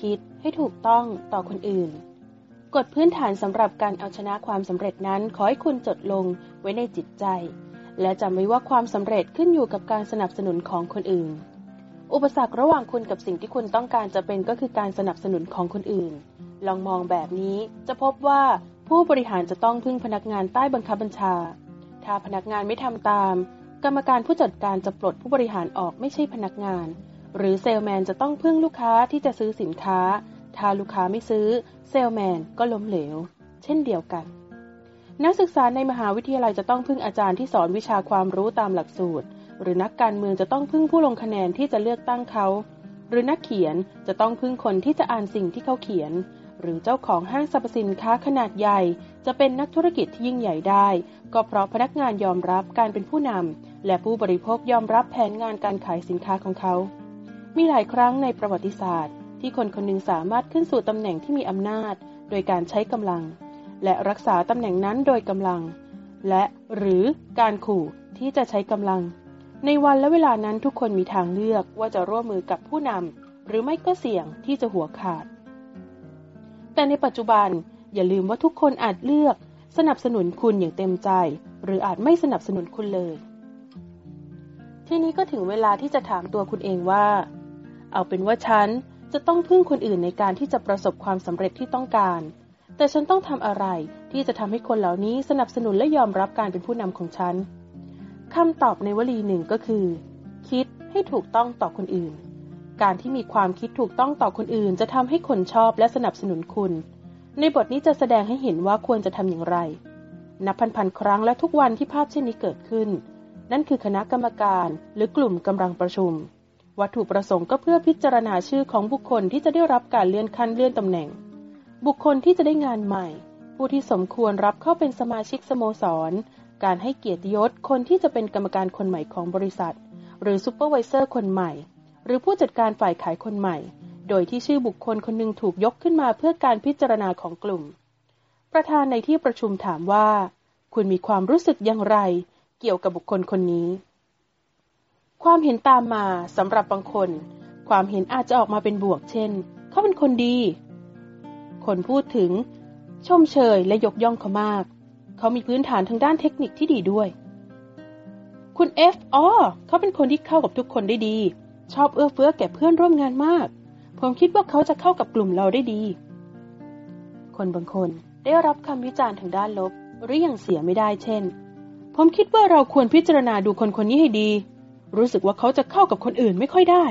คิดให้ถูกต้องต่อคนอื่น กฎพื้นฐานสำหรับการเอาชนะความสำเร็จนั้นขอให้คุณจดลงไว้ในจิตใจ และจำไว้ว่าความสำเร็จขึ้นอยู่กับการสนับสนุนของคนอื่น อุปสรรคระหว่างคุณกับสิ่งที่คุณต้องการจะเป็นก็คือการสนับสนุนของคนอื่น ลองมองแบบนี้จะพบว่าผู้บริหารจะต้องพึ่งพนักงานใต้บังคับบัญชา ถ้าพนักงานไม่ทำตาม กรรมการผู้จัดการจะปลดผู้บริหารออกไม่ใช่พนักงาน หรือเซลแมนจะต้องพึ่งลูกค้าที่จะซื้อสินค้า ถ้าลูกค้าไม่ซื้อ เซลแมนก็ล้มเหลว เช่นเดียวกัน นักศึกษาในมหาวิทยาลัยจะต้องพึ่งอาจารย์ที่สอนวิชาความรู้ตามหลักสูตร หรือนักการเมืองจะต้องพึ่งผู้ลงคะแนนที่จะเลือกตั้งเขา หรือนักเขียนจะต้องพึ่งคนที่จะอ่านสิ่งที่เขาเขียน หรือเจ้าของห้างสรรพสินค้าขนาดใหญ่ จะเป็นนักธุรกิจที่ยิ่งใหญ่ได้ ก็เพราะพนักงานยอมรับการเป็นผู้นำและผู้บริโภคยอมรับแผนงานการขายสินค้าของเขา มีหลายครั้งในประวัติศาสตร์ ที่คนคนหนึ่งสามารถขึ้นสู่ตำแหน่งที่มีอำนาจ โดยการใช้กำลัง และรักษาตำแหน่งนั้นโดยกำลัง และหรือการขู่ที่จะใช้กำลัง ในวันและเวลานั้นทุกคนมีทางเลือกว่าจะร่วมมือกับผู้นำหรือไม่ก็เสี่ยงที่จะหัวขาด แต่ในปัจจุบันอย่าลืมว่าทุกคนอาจเลือก สนับสนุนคุณอย่างเต็มใจ หรืออาจไม่สนับสนุนคุณเลย ทีนี้ก็ถึงเวลาที่จะถามตัวคุณเองว่า เอาเป็นว่าฉันจะต้องพึ่งคนอื่นในการที่จะประสบความสำเร็จที่ต้องการ แต่ฉันต้องทำอะไรที่จะทำให้คนเหล่านี้สนับสนุนและยอมรับการเป็นผู้นำของฉันคำตอบในวลีหนึ่งก็คือ คิดให้ถูกต้องต่อคนอื่น การที่มีความคิดถูกต้องต่อคนอื่น จะทำให้คนชอบและสนับสนุนคุณ ในบทนี้จะแสดงให้เห็นว่าควรจะทำอย่างไร นับพันๆครั้งและทุกวันที่ภาพเช่นนี้เกิดขึ้น นั่นคือคณะกรรมการหรือกลุ่มกำลังประชุม วัตถุประสงค์ก็เพื่อพิจารณาชื่อของบุคคลที่จะได้รับการเลื่อนขั้นเลื่อนตำแหน่ง บุคคลที่จะได้งานใหม่ ผู้ที่สมควรรับเข้าเป็นสมาชิกสโมสร การให้เกียรติยศคนที่จะเป็นกรรมการคนใหม่ของบริษัท หรือซูเปอร์วิเซอร์คนใหม่ หรือผู้จัดการฝ่ายขายคนใหม่ โดยที่ชื่อบุคคลคนหนึ่งถูกยกขึ้นมาเพื่อการพิจารณาของกลุ่ม ประธานในที่ประชุมถามว่า คุณมีความรู้สึกอย่างไร เกี่ยวกับบุคคลคนนี้ ความเห็นตามมาสำหรับบางคน ความเห็นอาจจะออกมาเป็นบวกเช่น เขาเป็นคนดี คนพูดถึง ชมเชยและยกย่องเขามาก เขามีพื้นฐานทางด้านเทคนิคที่ดีด้วย คุณเอฟอ๋อเขาเป็นคนที่เข้ากับทุกคนได้ดี ชอบเอื้อเฟื้อแก่เพื่อนร่วมงานมาก ผมคิดว่าเขาจะเข้ากับกลุ่มเราได้ดี คนบางคนได้รับคำวิจารณ์ทางด้านลบหรืออย่างเสียไม่ได้เช่น ผมคิดว่าเราควรพิจารณาดูคนคนนี้ให้ดี รู้สึกว่าเขาจะเข้ากับคนอื่นไม่ค่อยได้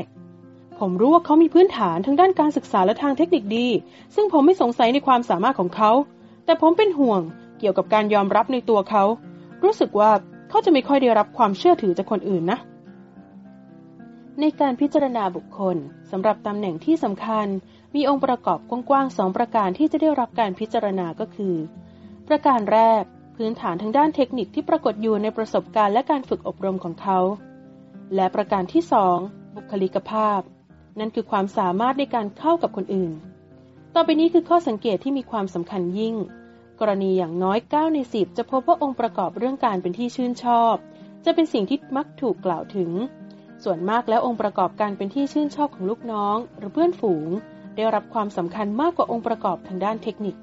ผมรู้ว่าเขามีพื้นฐานทางด้านการศึกษาและทางเทคนิคดี ซึ่งผมไม่สงสัยในความสามารถของเขา แต่ผมเป็นห่วงเกี่ยวกับการยอมรับในตัวเขา รู้สึกว่าเขาจะไม่ค่อยได้รับความเชื่อถือจากคนอื่นนะ ในการพิจารณาบุคคลสำหรับตำแหน่งที่สำคัญ มีองค์ประกอบกว้างๆสองประการที่จะได้รับการพิจารณาก็คือ ประการแรก พื้นฐานทางด้านเทคนิคที่ปรากฏอยู่ในประสบการณ์และการฝึกอบรมของเขา และประการที่สองบุคลิกภาพ นั่นคือความสามารถในการเข้ากับคนอื่น ต่อไปนี้คือข้อสังเกตที่มีความสำคัญยิ่ง กรณีอย่างน้อย 9 ใน 10 จะพบว่าองค์ประกอบเรื่องการเป็นที่ชื่นชอบ จะเป็นสิ่งที่มักถูกกล่าวถึง ส่วนมากแล้วองค์ประกอบการเป็นที่ชื่นชอบของลูกน้อง หรือเพื่อนฝูง ได้รับความสำคัญมากกว่าองค์ประกอบทางด้านเทคนิค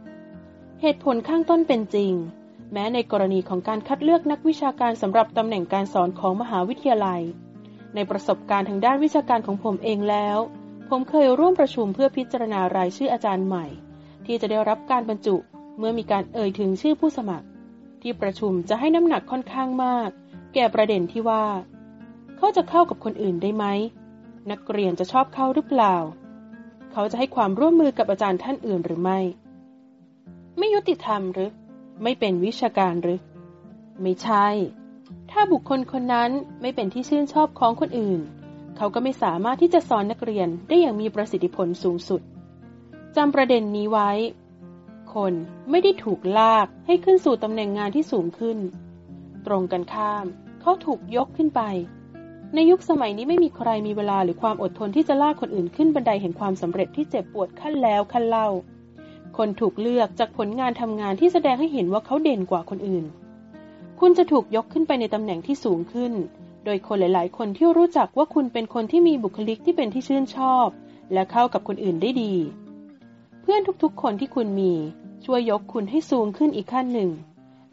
เหตุผลข้างต้นเป็นจริงแม้ในกรณีของการคัดเลือกนักวิชาการสำหรับตำแหน่งการสอนของมหาวิทยาลัย ในประสบการณ์ทางด้านวิชาการของผมเองแล้ว ผมเคยร่วมประชุมเพื่อพิจารณารายชื่ออาจารย์ใหม่ ที่จะได้รับการบรรจุเมื่อมีการเอ่ยถึงชื่อผู้สมัคร ที่ประชุมจะให้น้ำหนักค่อนข้างมาก แก่ประเด็นที่ว่า เขาจะเข้ากับคนอื่นได้ไหมนักเรียนจะชอบเขาหรือเปล่า เขาจะให้ความร่วมมือกับอาจารย์ท่านอื่นหรือไม่ ไม่ยุติธรรมหรือ ไม่เป็นวิชาการหรือ ไม่ใช่ ถ้าบุคคลคนนั้นไม่เป็นที่ชื่นชอบของคนอื่น เขาก็ไม่สามารถที่จะสอนนักเรียนได้อย่างมีประสิทธิผลสูงสุดจำประเด็นนี้ไว้ คนไม่ได้ถูกลากให้ขึ้นสู่ตำแหน่งงานที่สูงขึ้น ตรงกันข้าม เขาถูกยกขึ้นไป ในยุคสมัยนี้ไม่มีใครมีเวลาหรือความอดทนที่จะลากคนอื่นขึ้นบันไดแห่งความสำเร็จที่เจ็บปวดขั้นแล้วขั้นเล่า คนถูกเลือกจากผลงานทำงานที่แสดงให้เห็นว่าเขาเด่นกว่าคนอื่น คุณจะถูกยกขึ้นไปในตำแหน่งที่สูงขึ้น โดยคนหลาย ๆ คนที่รู้จักว่าคุณเป็นคนที่มีบุคลิกที่เป็นที่ชื่นชอบ และเข้ากับคนอื่นได้ดี เพื่อนทุกๆ คนที่คุณมีช่วยยกคุณให้สูงขึ้นอีกขั้นหนึ่ง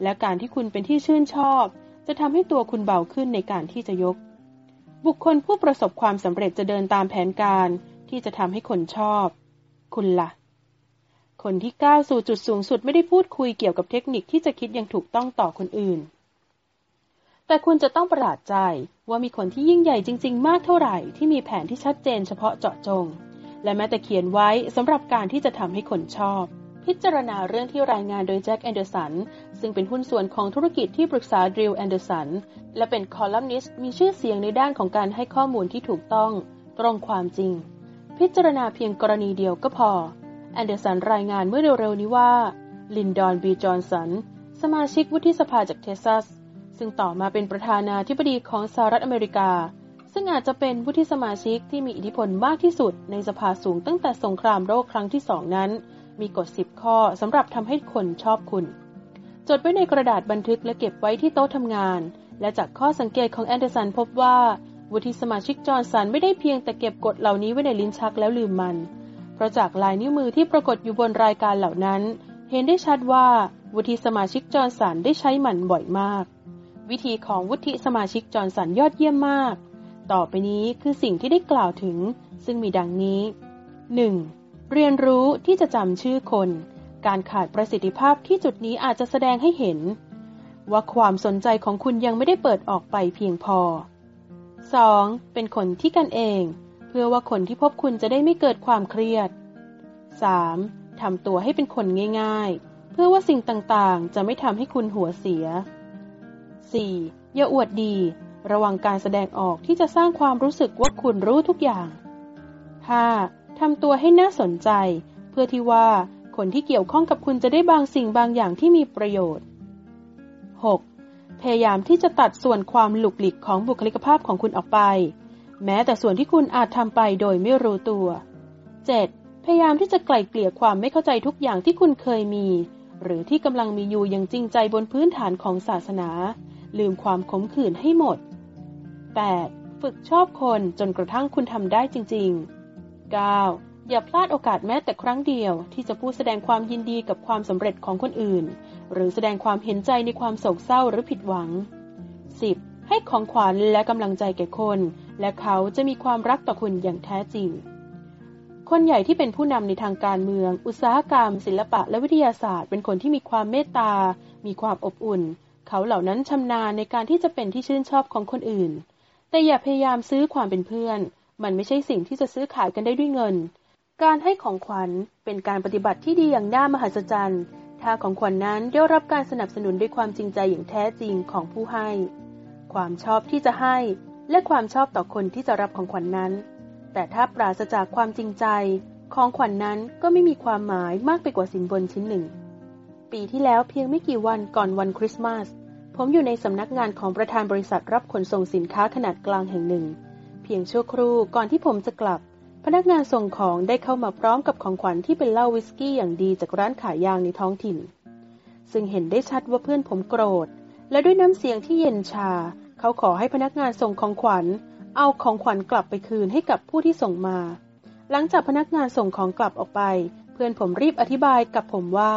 และการที่คุณเป็นที่ชื่นชอบ จะทำให้ตัวคุณเบาขึ้นในการที่จะยก บุคคลผู้ประสบความสำเร็จจะเดินตามแผนการที่จะทำให้คนชอบ คุณละ่ะ คนที่ก้าวสู่จุดสูงสุดไม่ได้พูดคุยเกี่ยวกับเทคนิคที่จะคิดอย่างถูกต้องต่อคนอื่น แต่คุณจะต้องประหลาดใจว่ามีคนที่ยิ่งใหญ่จริง ๆ มากเท่าไหร่ที่มีแผนที่ชัดเจนเฉพาะเจาะจง และแม้แต่เขียนไว้สำหรับการที่จะทำให้คนชอบ พิจารณาเรื่องที่รายงานโดยแจ็คแอนเดอร์สันซึ่งเป็นหุ้นส่วนของธุรกิจที่ปรึกษาดริลแอนเดอร์สันและเป็นคอลัมนิสต์มีชื่อเสียงในด้านของการให้ข้อมูลที่ถูกต้อง ตรงความจริง พิจารณาเพียงกรณีเดียวก็พอ แอนเดอร์สันรายงานเมื่อเร็วๆนี้ว่า ลินดอนบีจอห์นสัน สมาชิกวุฒิสภาจากเท็กซัส ซึ่งต่อมาเป็นประธานาธิบดีของสหรัฐอเมริกา ซึ่งอาจจะเป็นวุฒิสมาชิกที่มีอิทธิพลมากที่สุดในสภาสูงตั้งแต่สงครามโลกครั้งที่สองนั้น มีกฎ 10 ข้อสำหรับทำให้คนชอบคุณ จดไว้ในกระดาษบันทึกและเก็บไว้ที่โต๊ะทำงาน และจากข้อสังเกตของแอนเดอร์สันพบว่าวุฒิสมาชิกจอร์นสันไม่ได้เพียงแต่เก็บกฎเหล่านี้ไว้ในลิ้นชักแล้วลืมมัน เพราะจากลายนิ้วมือที่ปรากฏอยู่บนรายการเหล่านั้น เห็นได้ชัดว่าวุฒิสมาชิกจอร์นสันได้ใช้มันบ่อยมาก วิธีของวุฒิสมาชิกจอร์นสันยอดเยี่ยมมาก ต่อไปนี้คือสิ่งที่ได้กล่าวถึง ซึ่งมีดังนี้ 1. เรียนรู้ที่จะจำชื่อคน การขาดประสิทธิภาพที่จุดนี้อาจจะแสดงให้เห็น ว่าความสนใจของคุณยังไม่ได้เปิดออกไปเพียงพอ 2. เป็นคนที่กันเอง เพื่อว่าคนที่พบคุณจะได้ไม่เกิดความเครียด 3. ทำตัวให้เป็นคนง่าย ๆ เพื่อว่าสิ่งต่างๆ จะไม่ทำให้คุณหัวเสีย 4. อย่าอวดดี ระวังการแสดงออกที่จะสร้างความรู้สึกว่าคุณรู้ทุกอย่าง 5. ทำตัวให้น่าสนใจ เพื่อที่ว่าคนที่เกี่ยวข้องกับคุณจะได้บางสิ่งบางอย่างที่มีประโยชน์ 6. พยายามที่จะตัดส่วนความหลุกหลิกของบุคลิกภาพของคุณออกไป แม้แต่ส่วนที่คุณอาจทำไปโดยไม่รู้ตัว 7. พยายามที่จะไกล่เกลี่ยความไม่เข้าใจทุกอย่างที่คุณเคยมี หรือที่กำลังมีอยู่อย่างจริงใจบนพื้นฐานของศาสนา ลืมความขมขื่นให้หมด 8. ฝึกชอบคนจนกระทั่งคุณทำได้จริง ๆ 9. อย่าพลาดโอกาสแม้แต่ครั้งเดียว ที่จะพูดแสดงความยินดีกับความสำเร็จของคนอื่น หรือแสดงความเห็นใจในความโศกเศร้าหรือผิดหวัง 10. ให้ของขวัญและกำลังใจแก่คน และเขาจะมีความรักต่อคุณอย่างแท้จริง คนใหญ่ที่เป็นผู้นำในทางการเมือง อุตสาหกรรม ศิลปะและวิทยาศาสตร์ เป็นคนที่มีความเมตตา มีความอบอุ่น เขาเหล่านั้นชำนาญในการที่จะเป็นที่ชื่นชอบของคนอื่น แต่อย่าพยายามซื้อความเป็นเพื่อน มันไม่ใช่สิ่งที่จะซื้อขายกันได้ด้วยเงิน การให้ของขวัญเป็นการปฏิบัติที่ดีอย่างน่ามหัศจรรย์ถ้าของขวัญนนั้นได้รับการสนับสนุนด้วยความจริงใจอย่างแท้จริงของผู้ให้ ความชอบที่จะให้ และความชอบต่อคนที่จะรับของขวัญนนั้น แต่ถ้าปราศจากความจริงใจ ของขวัญนนั้นก็ไม่มีความหมายมากไปกว่าสินบนชิ้นหนึ่ง ปีที่แล้วเพียงไม่กี่วันก่อนวันคริสต์มาส ผมอยู่ในสำนักงานของประธานบริษัทรับขนส่งสินค้าขนาดกลางแห่งหนึ่ง เพียงชั่วครู่ก่อนที่ผมจะกลับ พนักงานส่งของได้เข้ามาพร้อมกับของขวัญที่เป็นเหล้าวิสกี้อย่างดีจากร้านขายยางในท้องถิ่นซึ่งเห็นได้ชัดว่าเพื่อนผมโกรธ และด้วยน้ำเสียงที่เย็นชา เขาขอให้พนักงานส่งของขวัญ เอาของขวัญกลับไปคืนให้กับผู้ที่ส่งมา หลังจากพนักงานส่งของกลับออกไป เพื่อนผมรีบอธิบายกับผมว่า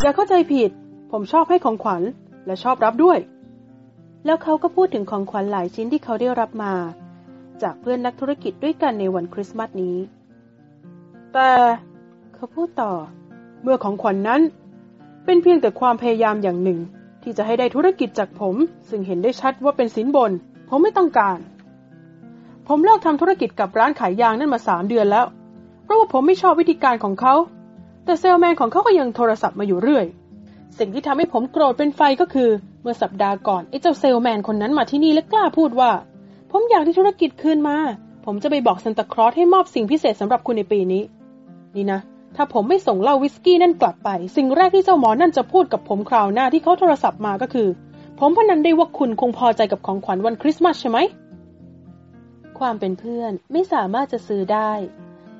อย่าเข้าใจผิด ผมชอบให้ของขวัญและชอบรับด้วย แล้วเขาก็พูดถึงของขวัญหลายชิ้นที่เขาได้รับมา จากเพื่อนนักธุรกิจด้วยกันในวันคริสต์มาสนี้ แต่เขาพูดต่อ เมื่อของขวัญนนั้น เป็นเพียงแต่ความพยายามอย่างหนึ่ง ที่จะให้ได้ธุรกิจจากผม ซึ่งเห็นได้ชัดว่าเป็นสินบน ผมไม่ต้องการ ผมเลิกทำธุรกิจกับร้านขายยางนั่นมาสามเดือนแล้ว เพราะว่าผมไม่ชอบวิธีการของเขา แต่เซลแมนของเขาก็ยังโทรศัพท์มาอยู่เรื่อย สิ่งที่ทำให้ผมโกรธเป็นไฟก็คือ เมื่อสัปดาห์ก่อนไอ้เจ้าเซลแมนคนนั้นมาที่นี่และกล้าพูดว่า ผมอยากที่ธุรกิจคืนมา ผมจะไปบอกซันตาคลอสให้มอบสิ่งพิเศษสำหรับคุณในปีนี้ นี่นะ ถ้าผมไม่ส่งเหล้าวิสกี้นั่นกลับไป สิ่งแรกที่เจ้าหมอนั่นจะพูดกับผมคราวหน้าที่เขาโทรศัพท์มาก็คือ ผมพนันได้ว่าคุณคงพอใจกับของขวัญวันคริสต์มาสใช่ไหม ความเป็นเพื่อนไม่สามารถจะซื้อได้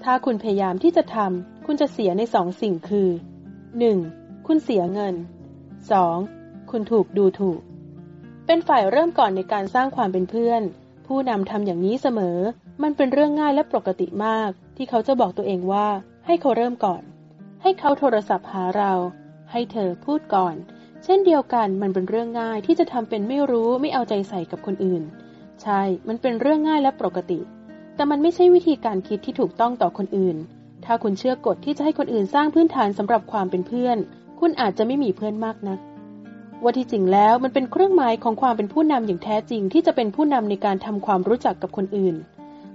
ถ้าคุณพยายามที่จะทำคุณจะเสียในสองสิ่งคือ 1. คุณเสียเงิน 2. คุณถูกดูถูก เป็นฝ่ายเริ่มก่อนในการสร้างความเป็นเพื่อน ผู้นำทำอย่างนี้เสมอ มันเป็นเรื่องง่ายและปกติมาก ที่เขาจะบอกตัวเองว่า ให้เขาเริ่มก่อน ให้เขาโทรศัพท์หาเรา ให้เธอพูดก่อน เช่นเดียวกันมันเป็นเรื่องง่ายที่จะทำเป็นไม่รู้ไม่เอาใจใส่กับคนอื่น ใช่ มันเป็นเรื่องง่ายและปกติ แต่มันไม่ใช่วิธีการคิดที่ถูกต้องต่อคนอื่น ถ้าคุณเชื่อกฎที่จะให้คนอื่นสร้างพื้นฐานสำหรับความเป็นเพื่อน คุณอาจจะไม่มีเพื่อนมากนักว่าที่จริงแล้วมันเป็นเครื่องหมายของความเป็นผู้นำอย่างแท้จริงที่จะเป็นผู้นำในการทำความรู้จักกับคนอื่น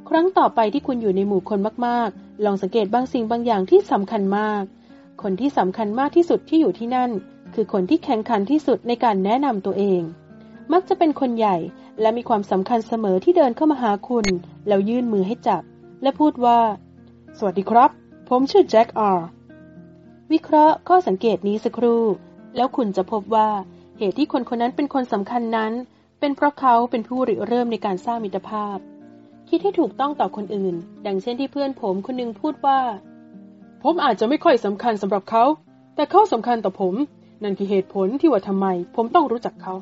ครั้งต่อไปที่คุณอยู่ในหมู่คนมากๆ ลองสังเกตบางสิ่งบางอย่างที่สำคัญมาก คนที่สำคัญมากที่สุดที่อยู่ที่นั่น คือคนที่แข่งขันที่สุดในการแนะนำตัวเอง มักจะเป็นคนใหญ่และมีความสำคัญเสมอที่เดินเข้ามาหาคุณ แล้วยื่นมือให้จับ และพูดว่า สวัสดีครับ ผมชื่อแจ็คอาร์วิเคราะห์ข้อสังเกตนี้สักครู่ แล้วคุณจะพบว่าเหตุที่คนคนนั้นเป็นคนสำคัญนั้น เป็นเพราะเขาเป็นผู้ริเริ่มในการสร้างมิตรภาพ คิดให้ถูกต้องต่อคนอื่น ดังเช่นที่เพื่อนผมคนนึงพูดว่า ผมอาจจะไม่ค่อยสำคัญสำหรับเขา แต่เขาสำคัญต่อผม นั่นคือเหตุผลที่ว่าทำไม ผมต้องรู้จักเขา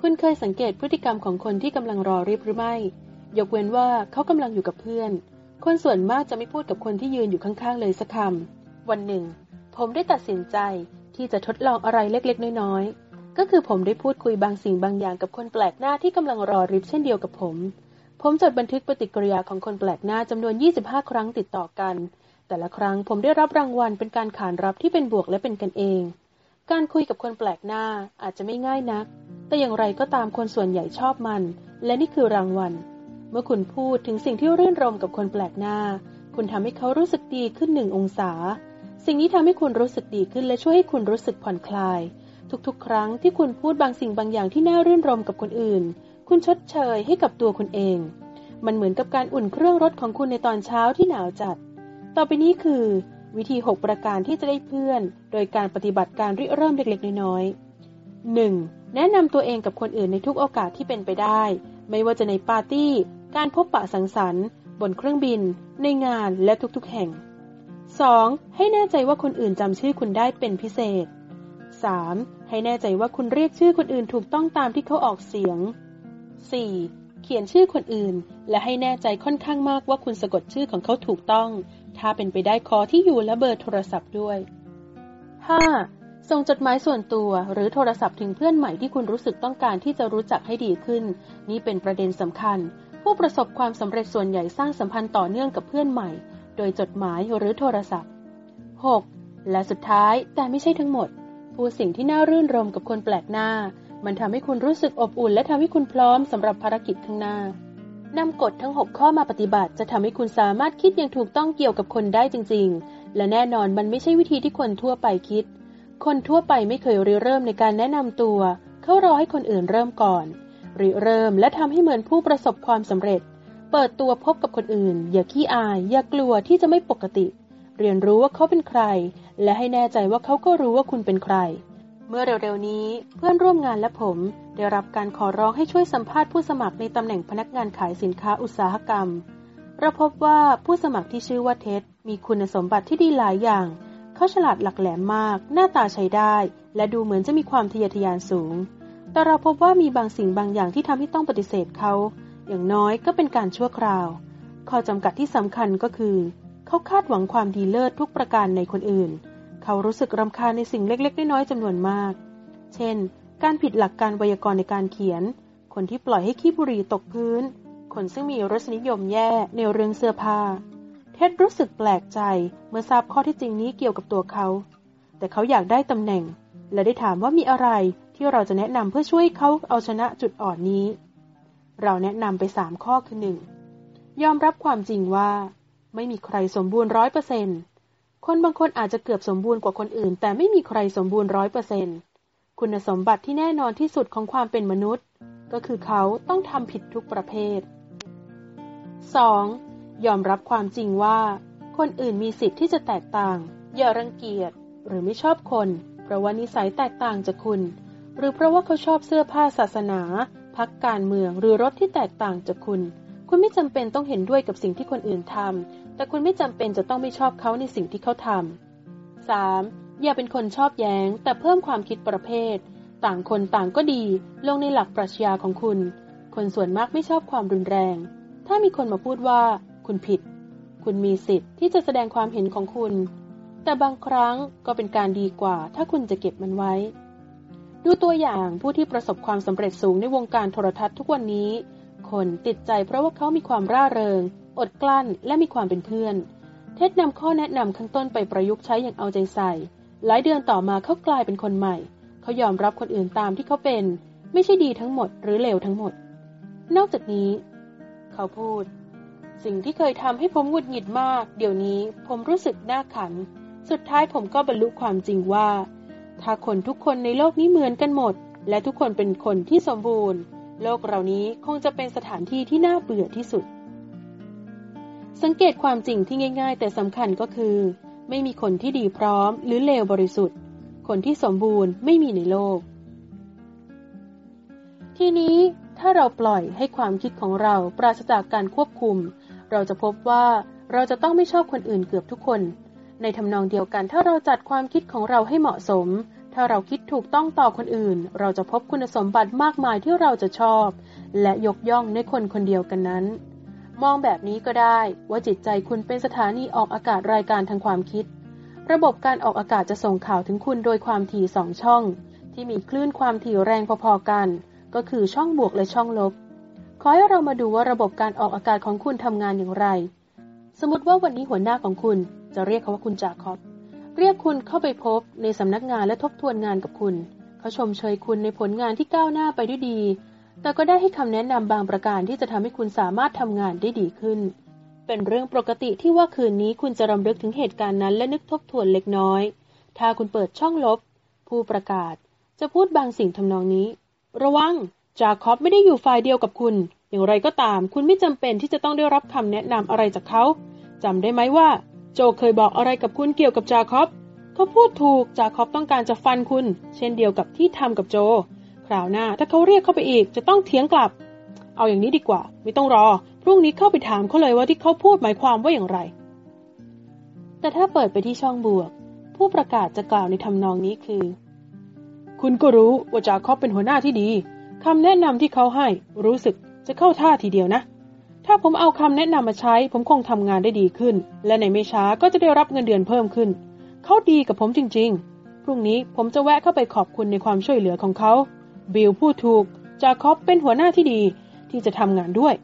คุณเคยสังเกตพฤติกรรมของคนที่กำลังรอริบหรือไม่ ยกเว้นว่าเขากำลังอยู่กับเพื่อน คนส่วนมากจะไม่พูดกับคนที่ยืนอยู่ข้างๆ เลยสักคำวันหนึ่ง ผมได้ตัดสินใจที่จะทดลองอะไรเล็กๆ น้อยๆก็คือผมได้พูดคุยบางสิ่งบางอย่างกับคนแปลกหน้าที่กำลังรอริบเช่นเดียวกับผม ผมจดบันทึกปฏิกิริยาของคนแปลกหน้าจำนวน 25 ครั้งติดต่อกัน แต่ละครั้งผมได้รับรางวัลเป็นการขานรับที่เป็นบวกและเป็นกันเอง การคุยกับคนแปลกหน้าอาจจะไม่ง่ายนัก แต่อย่างไรก็ตามคนส่วนใหญ่ชอบมัน และนี่คือรางวัล เมื่อคุณพูดถึงสิ่งที่รื่นรมกับคนแปลกหน้า คุณทำให้เขารู้สึกดีขึ้นหนึ่งองศา สิ่งนี้ทำให้คุณรู้สึกดีขึ้นและช่วยให้คุณรู้สึกผ่อนคลาย ทุกๆ ครั้งที่คุณพูดบางสิ่งบางอย่างที่น่ารื่นรมกับคนอื่น คุณชดเชยให้กับตัวคุณเอง มันเหมือนกับการอุ่นเครื่องรถของคุณในตอนเช้าที่หนาวจัด ต่อไปนี้คือ วิธี 6 ประการที่จะได้เพื่อน โดยการปฏิบัติการริเริ่มเล็กๆ น้อยๆ 1. แนะนำตัวเองกับคนอื่นในทุกโอกาสที่เป็นไปได้ ไม่ว่าจะในปาร์ตี้ การพบปะสังสรรค์ บนเครื่องบิน ในงานและทุกๆ แห่ง 2. ให้แน่ใจว่าคนอื่นจำชื่อคุณได้เป็นพิเศษ 3. ให้แน่ใจว่าคุณเรียกชื่อคนอื่นถูกต้องตามที่เขาออกเสียง 4. เขียนชื่อคนอื่น และให้แน่ใจค่อนข้างมากว่าคุณสะกดชื่อของเขาถูกต้อง ถ้าเป็นไปได้ขอที่อยู่และเบอร์โทรศัพท์ด้วย 5. ส่งจดหมายส่วนตัวหรือโทรศัพท์ถึงเพื่อนใหม่ที่คุณรู้สึกต้องการที่จะรู้จักให้ดีขึ้น นี่เป็นประเด็นสำคัญ ผู้ประสบความสำเร็จส่วนใหญ่สร้างสัมพันธ์ต่อเนื่องกับเพื่อนใหม่ โดยจดหมายหรือโทรศัพท์ 6. และสุดท้ายแต่ไม่ใช่ทั้งหมดพูดสิ่งที่น่ารื่นรมกับคนแปลกหน้า มันทำให้คุณรู้สึกอบอุ่น และทำให้คุณพร้อมสำหรับภารกิจข้างหน้านำกฎทั้ง 6 ข้อมาปฏิบัติ จะทำให้คุณสามารถคิดอย่างถูกต้องเกี่ยวกับคนได้จริง ๆ และแน่นอนมันไม่ใช่วิธีที่คนทั่วไปคิด คนทั่วไปไม่เคยริเริ่มในการแนะนำตัว เขารอให้คนอื่นเริ่มก่อน ริเริ่มและทำให้เหมือนผู้ประสบความสำเร็จ เปิดตัวพบกับคนอื่น อย่าขี้อาย อย่ากลัวที่จะไม่ปกติ เรียนรู้ว่าเขาเป็นใคร และให้แน่ใจว่าเขาก็รู้ว่าคุณเป็นใคร เมื่อเร็วๆนี้เพื่อนร่วมงานและผมได้รับการขอร้องให้ช่วยสัมภาษณ์ผู้สมัครในตำแหน่งพนักงานขายสินค้าอุตสาหกรรม เราพบว่าผู้สมัครที่ชื่อว่าเท็ดมีคุณสมบัติที่ดีหลายอย่าง เขาฉลาดหลักแหลมมาก หน้าตาใช้ได้ และดูเหมือนจะมีความทะเยอทะยานสูง แต่เราพบว่ามีบางสิ่งบางอย่างที่ทำให้ต้องปฏิเสธเขา อย่างน้อยก็เป็นการชั่วคราว ข้อจำกัดที่สำคัญก็คือ เขาคาดหวังความดีเลิศทุกประการในคนอื่น เขารู้สึกรำคาญในสิ่งเล็ก ๆ น้อยๆจำนวนมาก เช่น การผิดหลักการไวยากรณ์ในการเขียน คนที่ปล่อยให้ขี้บุหรี่ตกพื้น คนซึ่งมีรสนิยมแย่ในเรื่องเสื้อผ้า เท็ดรู้สึกแปลกใจเมื่อทราบข้อที่จริงนี้เกี่ยวกับตัวเขา แต่เขาอยากได้ตำแหน่ง และได้ถามว่ามีอะไรที่เราจะแนะนำเพื่อช่วยเขาเอาชนะจุดอ่อนนี้ เราแนะนำไปสามข้อคือหนึ่งยอมรับความจริงว่า ไม่มีใครสมบูรณ์ร้อยเปอร์เซนต์ คนบางคนอาจจะเกือบสมบูรณ์กว่าคนอื่น แต่ไม่มีใครสมบูรณ์ร้อยเปอร์เซนคุณสมบัติที่แน่นอนที่สุดของความเป็นมนุษย์ ก็คือเขาต้องทำผิดทุกประเภท 2. ยอมรับความจริงว่า คนอื่นมีสิทธิ์ที่จะแตกต่าง อย่ารังเกียจ หรือไม่ชอบคน เพราะว่านิสัยแตกต่างจากคุณ หรือเพราะว่าเขาชอบเสื้อผ้าศาสนา พักการเมืองหรือรถที่แตกต่างจากคุณ คุณไม่จำเป็นต้องเห็นด้วยกับสิ่งที่คนอื่นทำ แต่คุณไม่จำเป็นจะต้องไม่ชอบเขาในสิ่งที่เขาทำ 3. อย่าเป็นคนชอบแย้ง แต่เพิ่มความคิดประเภท ต่างคนต่างก็ดี ลงในหลักปรัชญาของคุณ คนส่วนมากไม่ชอบความรุนแรง ถ้ามีคนมาพูดว่า คุณผิด คุณมีสิทธิ์ที่จะแสดงความเห็นของคุณ แต่บางครั้งก็เป็นการดีกว่า ถ้าคุณจะเก็บมันไว้ ดูตัวอย่างผู้ที่ประสบความสำเร็จสูงในวงการโทรทัศน์ทุกวันนี้ คนติดใจเพราะว่าเขามีความร่าเริง อดกลั้นและมีความเป็นเพื่อน เท็ดนำข้อแนะนำข้างต้นไปประยุกต์ใช้อย่างเอาใจใส่ หลายเดือนต่อมาเขากลายเป็นคนใหม่ เขายอมรับคนอื่นตามที่เขาเป็น ไม่ใช่ดีทั้งหมดหรือเลวทั้งหมด นอกจากนี้ เขาพูด สิ่งที่เคยทำให้ผมหงุดหงิดมาก เดี๋ยวนี้ผมรู้สึกน่าขัน สุดท้ายผมก็บรรลุความจริงว่า ถ้าคนทุกคนในโลกนี้เหมือนกันหมด และทุกคนเป็นคนที่สมบูรณ์ โลกเรานี้คงจะเป็นสถานที่ที่น่าเบื่อที่สุด สังเกตความจริงที่ง่าย ๆ แต่สำคัญก็คือ ไม่มีคนที่ดีพร้อม หรือเลวบริสุทธิ์ คนที่สมบูรณ์ไม่มีในโลก ทีนี้ถ้าเราปล่อยให้ความคิดของเราปราศจากการควบคุม เราจะพบว่าเราจะต้องไม่ชอบคนอื่นเกือบทุกคน ในทำนองเดียวกันถ้าเราจัดความคิดของเราให้เหมาะสม ถ้าเราคิดถูกต้องต่อคนอื่น เราจะพบคุณสมบัติมากมายที่เราจะชอบ และยกย่องในคนคนเดียวกันนั้น มองแบบนี้ก็ได้ว่าจิตใจคุณเป็นสถานีออกอากาศรายการทางความคิด ระบบการออกอากาศจะส่งข่าวถึงคุณโดยความถี่สองช่อง ที่มีคลื่นความถี่แรงพอๆกัน ก็คือช่องบวกและช่องลบ ขอให้เรามาดูว่าระบบการออกอากาศของคุณทำงานอย่างไร สมมติว่าวันนี้หัวหน้าของคุณจะเรียกเขาว่าคุณจาคอบ เรียกคุณเข้าไปพบในสำนักงานและทบทวนงานกับคุณ เขาชมเชยคุณในผลงานที่ก้าวหน้าไปด้วยดี แต่ก็ได้ให้คำแนะนำบางประการที่จะทำให้คุณสามารถทำงานได้ดีขึ้น เป็นเรื่องปกติที่ว่าคืนนี้คุณจะรำลึกถึงเหตุการณ์นั้นและนึกทบทวนเล็กน้อย ถ้าคุณเปิดช่องลบ ผู้ประกาศ จะพูดบางสิ่งทำนองนี้ ระวัง จาคอบไม่ได้อยู่ฝ่ายเดียวกับคุณ อย่างไรก็ตาม คุณไม่จำเป็นที่จะต้องได้รับคำแนะนำอะไรจากเขาจำได้ไหมว่า โจเคยบอกอะไรกับคุณเกี่ยวกับจาคอบเขาพูดถูกจาคอบต้องการจะฟันคุณ เช่นเดียวกับที่ทำกับโจ คราวหน้า ถ้าเขาเรียกเข้าไปอีก จะต้องเถียงกลับ เอาอย่างนี้ดีกว่า ไม่ต้องรอ พรุ่งนี้เข้าไปถามเขาเลยว่าที่เขาพูดหมายความว่าอย่างไร แต่ถ้าเปิดไปที่ช่องบวก ผู้ประกาศจะกล่าวในทำนองนี้คือ คุณก็รู้ว่าจาคอบเป็นหัวหน้าที่ดีคำแนะนำที่เขาให้รู้สึกจะเข้าท่าทีเดียวนะ ถ้าผมเอาคำแนะนำมาใช้ ผมคงทำงานได้ดีขึ้น และในไม่ช้าก็จะได้รับเงินเดือนเพิ่มขึ้น เขาดีกับผมจริง ๆ พรุ่งนี้ผมจะแวะเข้าไปขอบคุณในความช่วยเหลือของเขา บิลพูดถูก จาคอบเป็นหัวหน้าที่ดีที่จะทำงานด้วย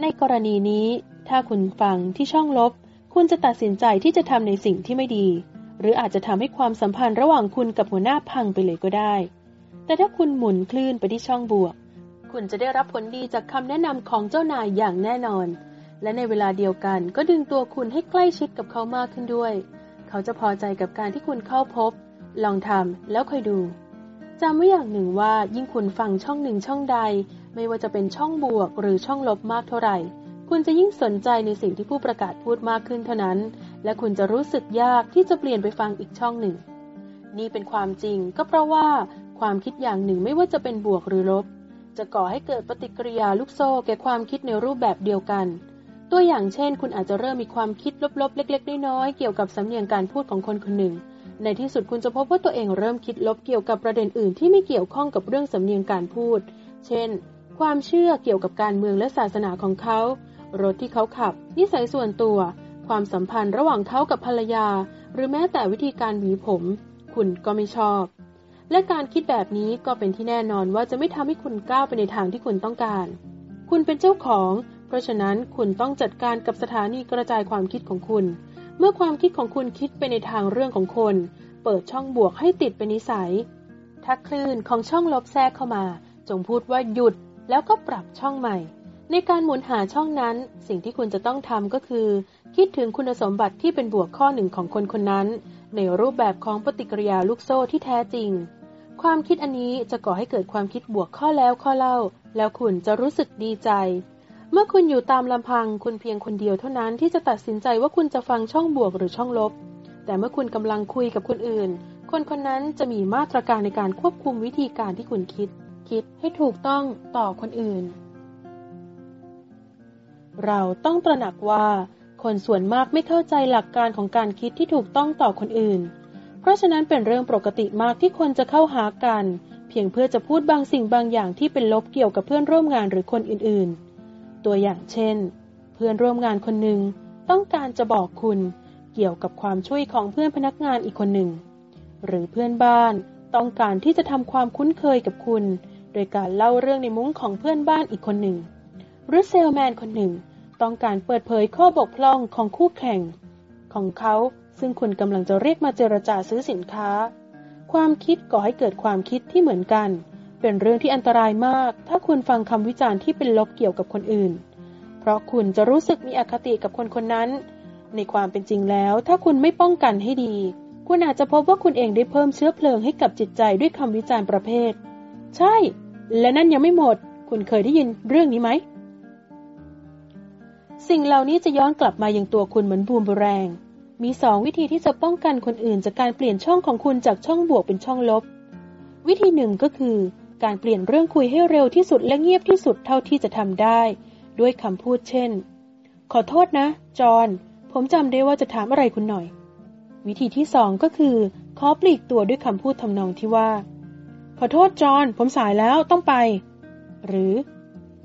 ในกรณีนี้ ถ้าคุณฟังที่ช่องลบ คุณจะตัดสินใจที่จะทำในสิ่งที่ไม่ดี หรืออาจจะทำให้ความสัมพันธ์ระหว่างคุณกับหัวหน้าพังไปเลยก็ได้ แต่ถ้าคุณหมุนคลื่นไปที่ช่องบวก คุณจะได้รับผลดีจากคำแนะนำของเจ้านายอย่างแน่นอน และในเวลาเดียวกันก็ดึงตัวคุณให้ใกล้ชิดกับเขามากขึ้นด้วย เขาจะพอใจกับการที่คุณเข้าพบ ลองทำแล้วค่อยดูจำไว้อย่างหนึ่งว่ายิ่งคุณฟังช่องหนึ่งช่องใด ไม่ว่าจะเป็นช่องบวกหรือช่องลบมากเท่าไหร่ คุณจะยิ่งสนใจในสิ่งที่ผู้ประกาศพูดมากขึ้นเท่านั้น และคุณจะรู้สึกยากที่จะเปลี่ยนไปฟังอีกช่องหนึ่ง นี่เป็นความจริงก็เพราะว่าความคิดอย่างหนึ่งไม่ว่าจะเป็นบวกหรือลบ จะก่อให้เกิดปฏิกิริยาลูกโซ่แก่ความคิดในรูปแบบเดียวกัน ตัวอย่างเช่น คุณอาจจะเริ่มมีความคิดลบๆ เล็ก ๆ น้อยๆเกี่ยวกับสำเนียงการพูดของคนคนหนึ่ง ในที่สุดคุณจะพบว่าตัวเองเริ่มคิดลบเกี่ยวกับประเด็นอื่นที่ไม่เกี่ยวข้องกับเรื่องสำเนียงการพูด เช่น ความเชื่อเกี่ยวกับการเมืองและศาสนาของเขา รถที่เขาขับ นิสัยส่วนตัว ความสัมพันธ์ระหว่างเขากับภรรยา หรือแม้แต่วิธีการหวีผม คุณก็ไม่ชอบ และการคิดแบบนี้ก็เป็นที่แน่นอนว่าจะไม่ทำให้คุณก้าวไปในทางที่คุณต้องการ คุณเป็นเจ้าของ เพราะฉะนั้นคุณต้องจัดการกับสถานีกระจายความคิดของคุณ เมื่อความคิดของคุณคิดไปในทางเรื่องของคน เปิดช่องบวกให้ติดเป็นนิสัย ถ้าคลื่นของช่องลบแทรกเข้ามา จงพูดว่าหยุดแล้วก็ปรับช่องใหม่ ในการหมุนหาช่องนั้น สิ่งที่คุณจะต้องทำก็คือ คิดถึงคุณสมบัติที่เป็นบวกข้อหนึ่งของคนคนนั้น ในรูปแบบของปฏิกิริยาลูกโซ่ที่แท้จริง ความคิดอันนี้จะก่อให้เกิดความคิดบวกข้อแล้วข้อเล่า แล้วคุณจะรู้สึกดีใจ เมื่อคุณอยู่ตามลำพังคุณเพียงคนเดียวเท่านั้นที่จะตัดสินใจว่าคุณจะฟังช่องบวกหรือช่องลบ แต่เมื่อคุณกำลังคุยกับคนอื่น คนคนนั้นจะมีมาตรการในการควบคุมวิธีการที่คุณคิด คิดให้ถูกต้องต่อคนอื่น เราต้องตระหนักว่า คนส่วนมากไม่เข้าใจหลักการของการคิดที่ถูกต้องต่อคนอื่น เพราะฉะนั้นเป็นเรื่องปกติมากที่คนจะเข้าหากัน เพียงเพื่อจะพูดบางสิ่งบางอย่างที่เป็นลบเกี่ยวกับเพื่อนร่วมงานหรือคนอื่นๆ ตัวอย่างเช่น เพื่อนร่วมงานคนหนึ่งต้องการจะบอกคุณเกี่ยวกับความช่วยของเพื่อนพนักงานอีกคนหนึ่ง หรือเพื่อนบ้านต้องการที่จะทำความคุ้นเคยกับคุณ โดยการเล่าเรื่องในมุ้งของเพื่อนบ้านอีกคนหนึ่ง หรือเซลแมนคนหนึ่ง ต้องการเปิดเผยข้อบกพร่องของคู่แข่ง ของเขาซึ่งคุณกำลังจะเรียกมาเจรจาซื้อสินค้า ความคิดก่อให้เกิดความคิดที่เหมือนกัน เป็นเรื่องที่อันตรายมาก ถ้าคุณฟังคำวิจารณ์ที่เป็นลบเกี่ยวกับคนอื่น เพราะคุณจะรู้สึกมีอคติกับคนคนนั้น ในความเป็นจริงแล้ว ถ้าคุณไม่ป้องกันให้ดี คุณอาจจะพบว่าคุณเองได้เพิ่มเชื้อเพลิงให้กับจิตใจด้วยคำวิจารณ์ประเภท ใช่ และนั่นยังไม่หมด คุณเคยได้ยินเรื่องนี้ไหม สิ่งเหล่านี้จะย้อนกลับมาอย่างตัวคุณเหมือนบูมแรง มีสองวิธีที่จะป้องกันคนอื่นจากการเปลี่ยนช่องของคุณจากช่องบวกเป็นช่องลบวิธีหนึ่งก็คือ การเปลี่ยนเรื่องคุยให้เร็วที่สุดและเงียบที่สุดเท่าที่จะทำได้ ด้วยคำพูดเช่น ขอโทษนะ จอห์นผมจำได้ว่าจะถามอะไรคุณหน่อย วิธีที่สองก็คือ ขอปลีกตัวด้วยคำพูดทำนองที่ว่า ขอโทษจอห์นผมสายแล้วต้องไป หรือ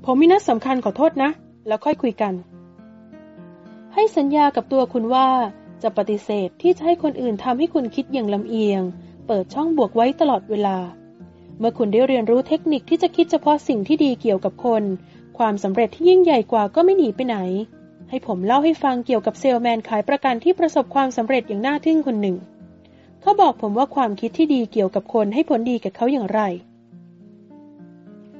ผมมีนัดสำคัญขอโทษนะ แล้วค่อยคุยกัน ให้สัญญากับตัวคุณว่า จะปฏิเสธที่จะให้คนอื่นทำให้คุณคิดอย่างลำเอียง เปิดช่องบวกไว้ตลอดเวลา เมื่อคุณได้เรียนรู้เทคนิคที่จะคิดเฉพาะสิ่งที่ดีเกี่ยวกับคน ความสำเร็จที่ยิ่งใหญ่กว่าก็ไม่หนีไปไหน ให้ผมเล่าให้ฟังเกี่ยวกับเซลแมนขายประกันที่ประสบความสำเร็จอย่างน่าทึ่งคนหนึ่ง เขาบอกผมว่าความคิดที่ดีเกี่ยวกับคนให้ผลดีกับเขาอย่างไร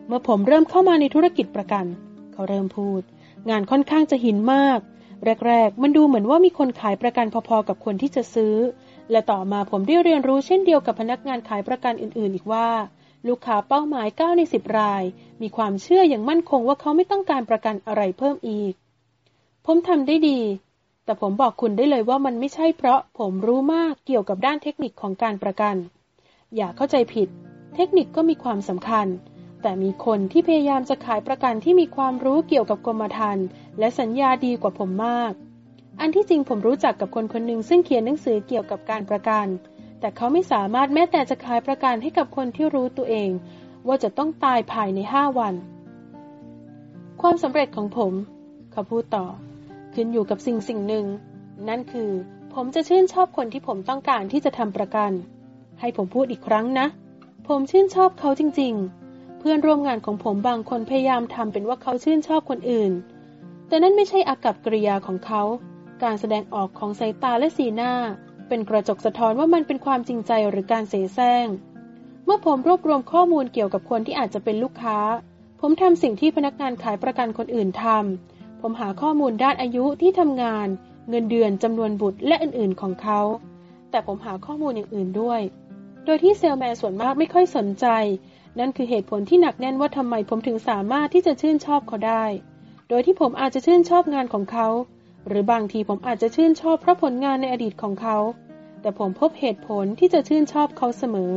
เมื่อผมเริ่มเข้ามาในธุรกิจประกัน เขาเริ่มพูด งานค่อนข้างจะหินมาก แรก ๆ มันดูเหมือนว่ามีคนขายประกันพอๆกับคนที่จะซื้อ และต่อมาผมได้เรียนรู้เช่นเดียวกับพนักงานขายประกันอื่นๆ อีกว่า ลูกค้าเป้าหมาย 9 ใน 10 ราย มีความเชื่ออย่างมั่นคงว่าเขาไม่ต้องการประกันอะไรเพิ่มอีก ผมทำได้ดี แต่ผมบอกคุณได้เลยว่ามันไม่ใช่เพราะผมรู้มากเกี่ยวกับด้านเทคนิคของการประกัน อย่าเข้าใจผิด เทคนิคก็มีความสำคัญ แต่มีคนที่พยายามจะขายประกันที่มีความรู้เกี่ยวกับกรมธรรม์และสัญญาดีกว่าผมมาก อันที่จริงผมรู้จักกับคนคนหนึ่งซึ่งเขียนหนังสือเกี่ยวกับการประกัน แต่เขาไม่สามารถแม้แต่จะขายประกันให้กับคนที่รู้ตัวเอง ว่าจะต้องตายภายในห้าวัน ความสำเร็จของผม เขาพูดต่อ ขึ้นอยู่กับสิ่งสิ่งหนึ่ง นั่นคือ ผมจะชื่นชอบคนที่ผมต้องการที่จะทำประกัน ให้ผมพูดอีกครั้งนะ ผมชื่นชอบเขาจริง ๆ เพื่อนร่วมงานของผมบางคนพยายามทำเป็นว่าเขาชื่นชอบคนอื่น แต่นั่นไม่ใช่อากับกริยาของเขา การแสดงออกของสายตาและสีหน้า เป็นกระจกสะท้อนว่ามันเป็นความจริงใจหรือการเสแสร้ง เมื่อผมรวบรวมข้อมูลเกี่ยวกับคนที่อาจจะเป็นลูกค้า ผมทำสิ่งที่พนักงานขายประกันคนอื่นทำ ผมหาข้อมูลด้านอายุที่ทำงาน เงินเดือนจำนวนบุตรและอื่นๆของเขา แต่ผมหาข้อมูลอย่างอื่นด้วย โดยที่เซลแมนส่วนมากไม่ค่อยสนใจ นั่นคือเหตุผลที่หนักแน่นว่าทำไมผมถึงสามารถที่จะชื่นชอบเขาได้ โดยที่ผมอาจจะชื่นชอบงานของเขา หรือบางทีผมอาจจะชื่นชอบเพราะผลงานในอดีตของเขา แต่ผมพบเหตุผลที่จะชื่นชอบเขาเสมอ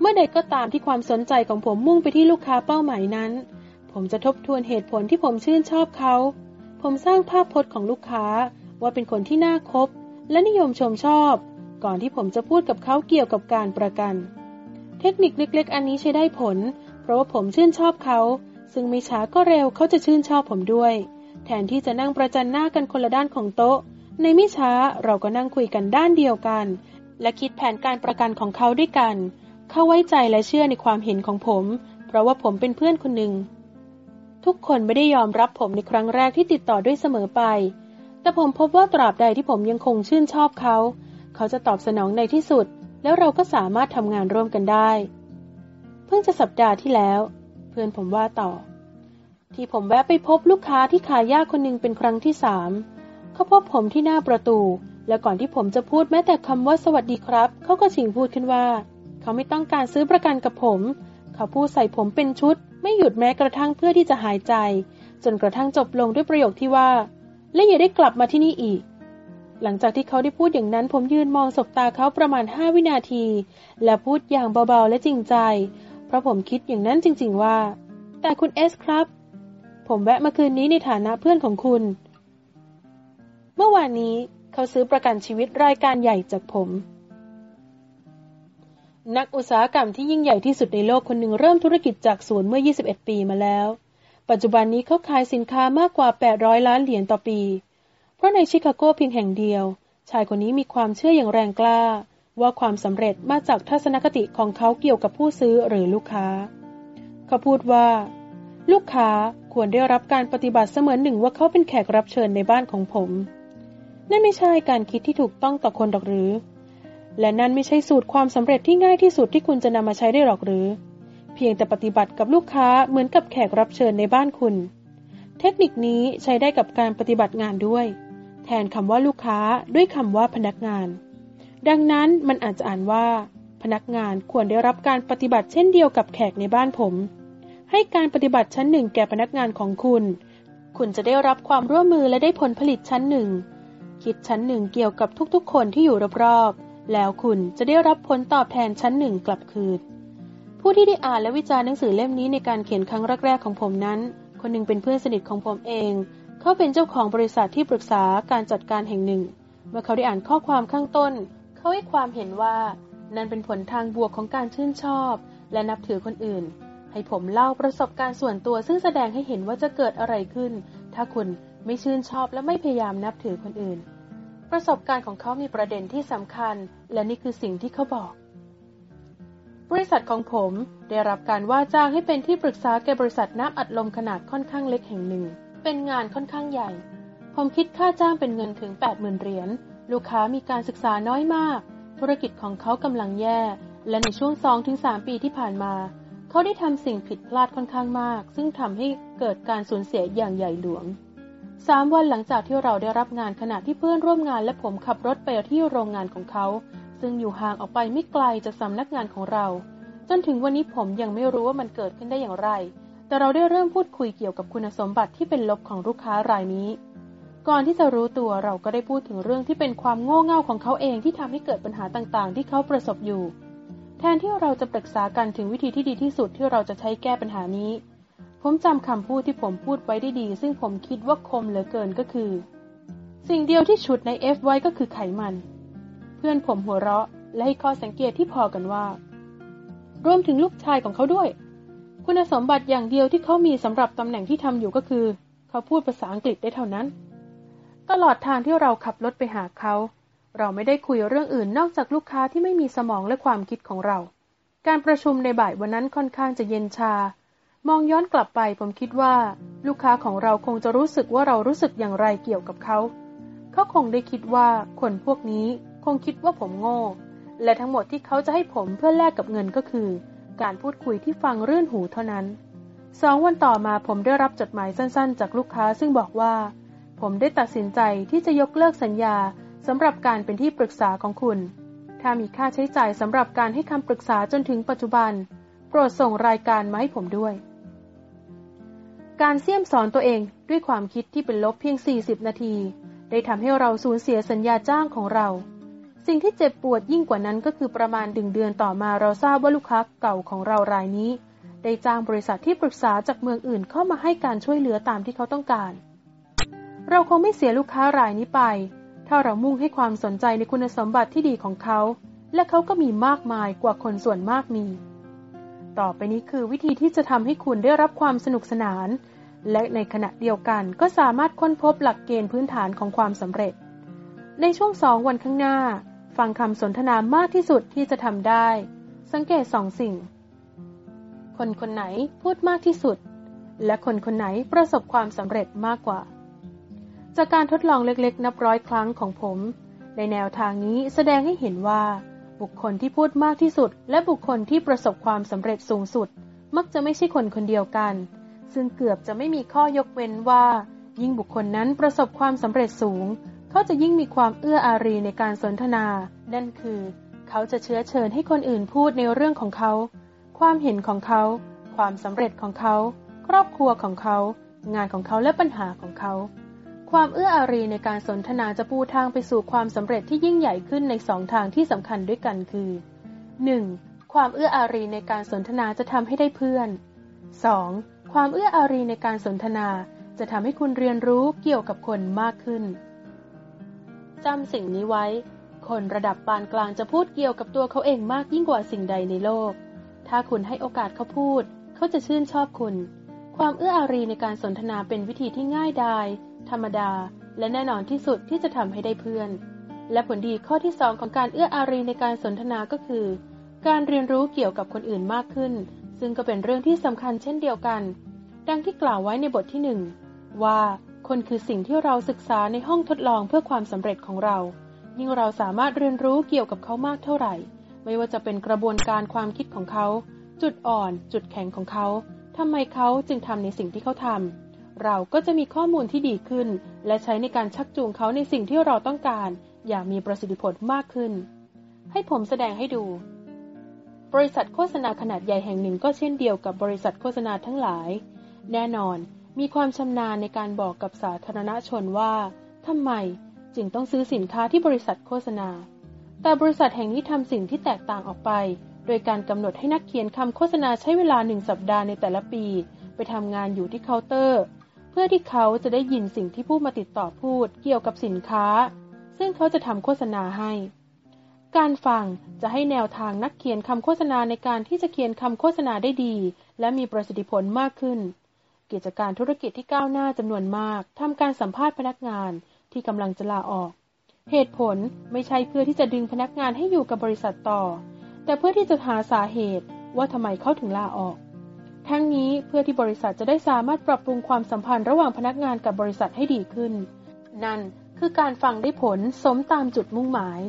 เมื่อใดก็ตามที่ความสนใจของผมมุ่งไปที่ลูกค้าเป้าหมายนั้น ผมจะทบทวนเหตุผลที่ผมชื่นชอบเขา ผมสร้างภาพพจน์ของลูกค้าว่าเป็นคนที่น่าคบ และนิยมชมชอบ ก่อนที่ผมจะพูดกับเขาเกี่ยวกับการประกัน เทคนิคเล็ก ๆ อันนี้ใช้ได้ผล เพราะว่าผมชื่นชอบเขา ซึ่งไม่ช้าก็เร็วเขาจะชื่นชอบผมด้วย แทนที่จะนั่งประจันหน้ากันคนละด้านของโต๊ะ ในไม่ช้าเราก็นั่งคุยกันด้านเดียวกัน และคิดแผนการประกันของเขาด้วยกัน เขาไว้ใจและเชื่อในความเห็นของผม เพราะว่าผมเป็นเพื่อนคนหนึ่ง ทุกคนไม่ได้ยอมรับผมในครั้งแรกที่ติดต่อด้วยเสมอไป แต่ผมพบว่าตราบใดที่ผมยังคงชื่นชอบเขา เขาจะตอบสนองในที่สุด แล้วเราก็สามารถทำงานร่วมกันได้ เพิ่งจะสัปดาห์ที่แล้ว เพื่อนผมว่าต่อ ที่ผมแวะไปพบลูกค้าที่ขายยาคนหนึ่งเป็นครั้งที่สามเขาพบผมที่หน้าประตู และก่อนที่ผมจะพูดแม้แต่คำว่าสวัสดีครับ เขาก็ชิงพูดขึ้นว่า เขาไม่ต้องการซื้อประกันกับผม เขาพูดใส่ผมเป็นชุด ไม่หยุดแม้กระทั่งเพื่อที่จะหายใจ จนกระทั่งจบลงด้วยประโยคที่ว่า และอย่าได้กลับมาที่นี่อีกหลังจากที่เขาได้พูดอย่างนั้นผมยืนมองสบตาเขาประมาณห้าวินาที และพูดอย่างเบาๆและจริงใจ เพราะผมคิดอย่างนั้นจริงๆว่า แต่คุณเอสครับ ผมแวะมาคืนนี้ในฐานะเพื่อนของคุณ เมื่อวานนี้เขาซื้อประกันชีวิตรายการใหญ่จากผม นักอุตสาหกรรมที่ยิ่งใหญ่ที่สุดในโลกคนหนึ่งเริ่มธุรกิจจากศูนย์เมื่อ 21 ปีมาแล้ว ปัจจุบันนี้เขาขายสินค้ามากกว่า 800 ล้านเหรียญต่อปี เพราะในชิคาโกเพียงแห่งเดียว ชายคนนี้มีความเชื่ออย่างแรงกล้า ว่าความสำเร็จมาจากทัศนคติของเขาเกี่ยวกับผู้ซื้อหรือลูกค้า เขาพูดว่า ลูกค้าควรได้รับการปฏิบัติเสมือนหนึ่งว่าเขาเป็นแขกรับเชิญในบ้านของผม นั่นไม่ใช่การคิดที่ถูกต้องต่อคนหรอกหรือ และนั่นไม่ใช่สูตรความสำเร็จที่ง่ายที่สุดที่คุณจะนำมาใช้ได้หรอกหรือ เพียงแต่ปฏิบัติกับลูกค้าเหมือนกับแขกรับเชิญในบ้านคุณ เทคนิคนี้ใช้ได้กับการปฏิบัติงานด้วย แทนคำว่าลูกค้าด้วยคำว่าพนักงาน ดังนั้นมันอาจจะอ่านว่า พนักงานควรได้รับการปฏิบัติเช่นเดียวกับแขกในบ้านผม ให้การปฏิบัติชั้นหนึ่งแก่พนักงานของคุณ คุณจะได้รับความร่วมมือและได้ผลผลิตชั้นหนึ่ง คิดชั้นหนึ่งเกี่ยวกับทุกๆ คนที่อยู่รอบๆ แล้วคุณจะได้รับผลตอบแทนชั้นหนึ่งกลับคืน ผู้ที่ได้อ่านและวิจารณ์หนังสือเล่มนี้ในการเขียนครั้งแรกๆของผมนั้น คนหนึ่งเป็นเพื่อนสนิทของผมเอง เขาเป็นเจ้าของบริษัทที่ปรึกษาการจัดการแห่งหนึ่ง เมื่อเขาได้อ่านข้อความข้างต้น เขาให้ความเห็นว่านั่นเป็นผลทางบวกของการชื่นชอบ และนับถือคนอื่น ให้ผมเล่าประสบการณ์ส่วนตัวซึ่งแสดงให้เห็นว่าจะเกิดอะไรขึ้น ถ้าคุณไม่ชื่นชอบและไม่พยายามนับถือคนอื่น ประสบการณ์ของเขามีประเด็นที่สำคัญ และนี่คือสิ่งที่เขาบอก บริษัทของผมได้รับการว่าจ้างให้เป็นที่ปรึกษาแก่บริษัทน้ำอัดลมขนาดค่อนข้างเล็กแห่งหนึ่ง เป็นงานค่อนข้างใหญ่ ผมคิดค่าจ้างเป็นเงินถึง 80,000เหรียญ ลูกค้ามีการศึกษาน้อยมาก ธุรกิจของเขากำลังแย่ และในช่วง 2-3 ปีที่ผ่านมา เขาได้ทำสิ่งผิดพลาดค่อนข้างมาก ซึ่งทำให้เกิดการสูญเสียอย่างใหญ่หลวงสามวันหลังจากที่เราได้รับงานขณะที่เพื่อนร่วมงานและผมขับรถไปที่โรงงานของเขา ซึ่งอยู่ห่างออกไปไม่ไกลจากสำนักงานของเรา จนถึงวันนี้ผมยังไม่รู้ว่ามันเกิดขึ้นได้อย่างไร แต่เราได้เริ่มพูดคุยเกี่ยวกับคุณสมบัติที่เป็นลบของลูกค้ารายนี้ ก่อนที่จะรู้ตัวเราก็ได้พูดถึงเรื่องที่เป็นความโง่เง่าของเขาเองที่ทำให้เกิดปัญหาต่างๆ ที่เขาประสบอยู่ แทนที่เราจะปรึกษากันถึงวิธีที่ดีที่สุดที่เราจะใช้แก้ปัญหานี้ ผมจำคำพูดที่ผมพูดไว้ได้ดี ซึ่งผมคิดว่าคมเหลือเกินก็คือ สิ่งเดียวที่ฉุดในเอฟไว้ก็คือไขมัน เพื่อนผมหัวเราะ และให้ข้อสังเกตที่พอกันว่า รวมถึงลูกชายของเขาด้วย คุณสมบัติอย่างเดียวที่เขามีสำหรับตำแหน่งที่ทำอยู่ก็คือ เขาพูดภาษาอังกฤษได้เท่านั้น ตลอดทางที่เราขับรถไปหาเขา เราไม่ได้คุยเรื่องอื่นนอกจากลูกค้าที่ไม่มีสมองและความคิดของเรา การประชุมในบ่ายวันนั้นค่อนข้างจะเย็นชา มองย้อนกลับไปผมคิดว่า ลูกค้าของเราคงจะรู้สึกว่าเรารู้สึกอย่างไรเกี่ยวกับเขา เขาคงได้คิดว่าคนพวกนี้คงคิดว่าผมโง่ และทั้งหมดที่เขาจะให้ผมเพื่อแลกกับเงินก็คือ การพูดคุยที่ฟังเรื่นหูเท่านั้นสองวันต่อมาผมได้รับจดหมายสั้นๆ จากลูกค้าซึ่งบอกว่า ผมได้ตัดสินใจที่จะยกเลิกสัญญา สำหรับการเป็นที่ปรึกษาของคุณ ถ้ามีค่าใช้จ่ายสำหรับการให้คำปรึกษาจนถึงปัจจุบัน โปรดส่งรายการมาให้ผมด้วย การเสี่ยมสอนตัวเองด้วยความคิดที่เป็นลบเพียง 40 นาที ได้ทำให้เราสูญเสียสัญญาจ้างของเรา สิ่งที่เจ็บปวดยิ่งกว่านั้นก็คือประมาณดึงเดือนต่อมาเราทราบว่าลูกค้าเก่าของเรารายนี้ ได้จ้างบริษัทที่ปรึกษาจากเมืองอื่นเข้ามาให้การช่วยเหลือตามที่เขาต้องการ เราคงไม่เสียลูกค้ารายนี้ไป ถ้าเรามุ่งให้ความสนใจในคุณสมบัติที่ดีของเขา และเขาก็มีมากมายกว่าคนส่วนมากมี ต่อไปนี้คือวิธีที่จะทำให้คุณได้รับความสนุกสนาน และในขณะเดียวกันก็สามารถค้นพบหลักเกณฑ์พื้นฐานของความสำเร็จ ในช่วงสองวันข้างหน้า ฟังคำสนทนามากที่สุดที่จะทำได้ สังเกตสองสิ่ง คนคนไหนพูดมากที่สุด และคนคนไหนประสบความสำเร็จมากกว่า จากการทดลองเล็กๆ นับร้อยครั้งของผม ในแนวทางนี้แสดงให้เห็นว่า บุคคลที่พูดมากที่สุด และบุคคลที่ประสบความสำเร็จสูงสุด มักจะไม่ใช่คนคนเดียวกัน ซึ่งเกือบจะไม่มีข้อยกเว้นว่า ยิ่งบุคคลนั้นประสบความสำเร็จสูง เขาจะยิ่งมีความเอื้ออารีในการสนทนา นั่นคือ เขาจะเชื้อเชิญให้คนอื่นพูดในเรื่องของเขา ความเห็นของเขา ความสำเร็จของเขา ครอบครัวของเขา งานของเขาและปัญหาของเขา ความเอื้ออารีในการสนทนาจะปูทางไปสู่ความสำเร็จที่ยิ่งใหญ่ขึ้นในสองทางที่สำคัญด้วยกันคือ 1. ความเอื้ออารีในการสนทนาจะทำให้ได้เพื่อน 2. ความเอื้ออารีในการสนทนาจะทำให้คุณเรียนรู้เกี่ยวกับคนมากขึ้นจำสิ่งนี้ไว้คคนระดับปานกลางจะพูดเกี่ยวกับตัวเขาเองมากยิ่งกว่าสิ่งใดในโลก ถ้าคุณให้โอกาสเขาพูด เขาจะชื่นชอบคุณ ความเอื้ออารีในการสนทนาเป็นวิธีที่ง่ายดาย ธรรมดา และแน่นอนที่สุดที่จะทำให้ได้เพื่อน และผลดีข้อที่สองของการเอื้ออารีในการสนทนาก็คือ การเรียนรู้เกี่ยวกับคนอื่นมากขึ้น ซึ่งก็เป็นเรื่องที่สำคัญเช่นเดียวกัน ดังที่กล่าวไว้ในบทที่หนึ่งว่าคนคือสิ่งที่เราศึกษาในห้องทดลองเพื่อความสำเร็จของเรา ยิ่งเราสามารถเรียนรู้เกี่ยวกับเขามากเท่าไหร่ ไม่ว่าจะเป็นกระบวนการความคิดของเขา จุดอ่อน จุดแข็งของเขา ทำไมเขาจึงทำในสิ่งที่เขาทำเราก็จะมีข้อมูลที่ดีขึ้น และใช้ในการชักจูงเขาในสิ่งที่เราต้องการ อย่างมีประสิทธิผลมากขึ้น ให้ผมแสดงให้ดู บริษัทโฆษณาขนาดใหญ่แห่งหนึ่งก็เช่นเดียวกับบริษัทโฆษณาทั้งหลาย แน่นอนมีความชำนาญในการบอกกับสาธารณชนว่าทำไมจึงต้องซื้อสินค้าที่บริษัทโฆษณา แต่บริษัทแห่งนี้ทำสิ่งที่แตกต่างออกไป โดยการกำหนดให้นักเขียนคำโฆษณาใช้เวลาหนึ่งสัปดาห์ในแต่ละปี ไปทำงานอยู่ที่เคาน์เตอร์ เพื่อที่เขาจะได้ยินสิ่งที่ผู้มาติดต่อพูดเกี่ยวกับสินค้า ซึ่งเขาจะทำโฆษณาให้ การฟังจะให้แนวทางนักเขียนคำโฆษณาในการที่จะเขียนคำโฆษณาได้ดี และมีประสิทธิผลมากขึ้น กิจการธุรกิจที่ก้าวหน้าจำนวนมากทำการสัมภาษณ์พนักงานที่กำลังจะลาออก เหตุผลไม่ใช่เพื่อที่จะดึงพนักงานให้อยู่กับบริษัทต่อ แต่เพื่อที่จะหาสาเหตุว่าทำไมเขาถึงลาออก ทั้งนี้เพื่อที่บริษัทจะได้สามารถปรับปรุงความสัมพันธ์ระหว่างพนักงานกับบริษัทให้ดีขึ้น นั่นคือการฟังได้ผลสมตามจุดมุ่งหมาย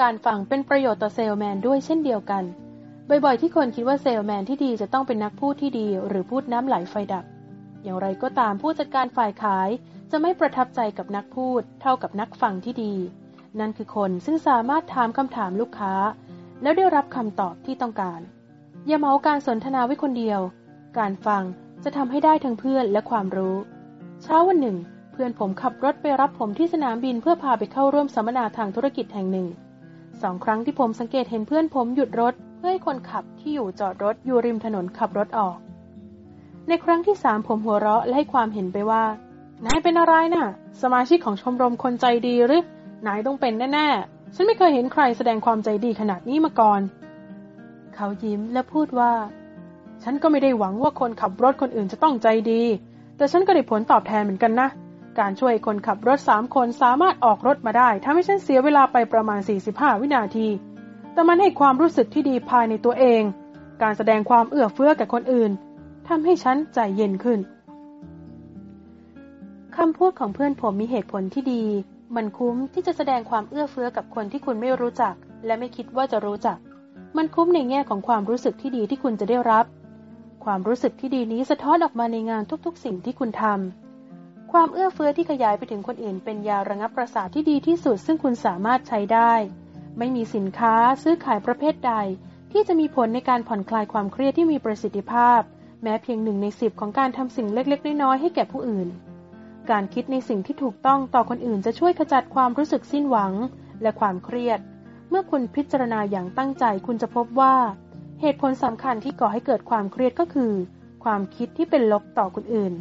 การฟังเป็นประโยชน์ต่อเซลแมนด้วยเช่นเดียวกัน บ่อยๆ ที่คนคิดว่าเซลแมนที่ดีจะต้องเป็นนักพูดที่ดี หรือพูดน้ำไหลไฟดับ อย่างไรก็ตามผู้จัดการฝ่ายขายจะไม่ประทับใจกับนักพูด เท่ากับนักฟังที่ดี นั่นคือคนซึ่งสามารถถามคำถามลูกค้า แล้วได้รับคำตอบที่ต้องการ อย่าเมาการสนทนาไว้คนเดียว การฟังจะทำให้ได้ทั้งเพื่อนและความรู้ เช้าวันหนึ่ง เพื่อนผมขับรถไปรับผมที่สนามบินเพื่อพาไปเข้าร่วมสัมมนาทางธุรกิจแห่งหนึ่ง สองครั้งที่ผมสังเกตเห็นเพื่อนผมหยุดรถ เพื่อให้คนขับที่อยู่จอดรถอยู่ริมถนนขับรถออก ในครั้งที่สามผมหัวเราะและให้ความเห็นไปว่านายเป็นอะไรนะ่ะ สมาชิกของชมรมคนใจดีหรือนายต้องเป็นแน่ๆ ฉันไม่เคยเห็นใครแสดงความใจดีขนาดนี้มาก่อน เขายิ้มและพูดว่า ฉันก็ไม่ได้หวังว่าคนขับรถคนอื่นจะต้องใจดี แต่ฉันก็ได้ผลตอบแทนเหมือนกันนะ การช่วยคนขับรถสามคนสามารถออกรถมาได้ทำให้ฉันเสียเวลาไปประมาณ 45 วินาที แต่มันให้ความรู้สึกที่ดีภายในตัวเอง การแสดงความเอื้อเฟื้อแก่คนอื่นทำให้ฉันใจเย็นขึ้นคำพูดของเพื่อนผมมีเหตุผลที่ดี มันคุ้มที่จะแสดงความเอื้อเฟื้อกับคนที่คุณไม่รู้จัก และไม่คิดว่าจะรู้จัก มันคุ้มในแง่ของความรู้สึกที่ดีที่คุณจะได้รับ ความรู้สึกที่ดีนี้สะท้อนออกมาในงานทุกๆ สิ่งที่คุณทำ ความเอื้อเฟื้อที่ขยายไปถึงคนอื่น เป็นยาระงับประสาทที่ดีที่สุด ซึ่งคุณสามารถใช้ได้ ไม่มีสินค้าซื้อขายประเภทใด ที่จะมีผลในการผ่อนคลายความเครียดที่มีประสิทธิภาพ แม้เพียงหนึ่งในสิบของการทำสิ่งเล็กๆ น้อยๆให้แก่ผู้อื่น การคิดในสิ่งที่ถูกต้องต่อคนอื่นจะช่วยขจัดความรู้สึกสิ้นหวัง และความเครียด เมื่อคุณพิจารณาอย่างตั้งใจคุณจะพบว่า เหตุผลสำคัญที่ก่อให้เกิดความเครียดก็คือ ความคิดที่เป็นลบต่อคนอื่น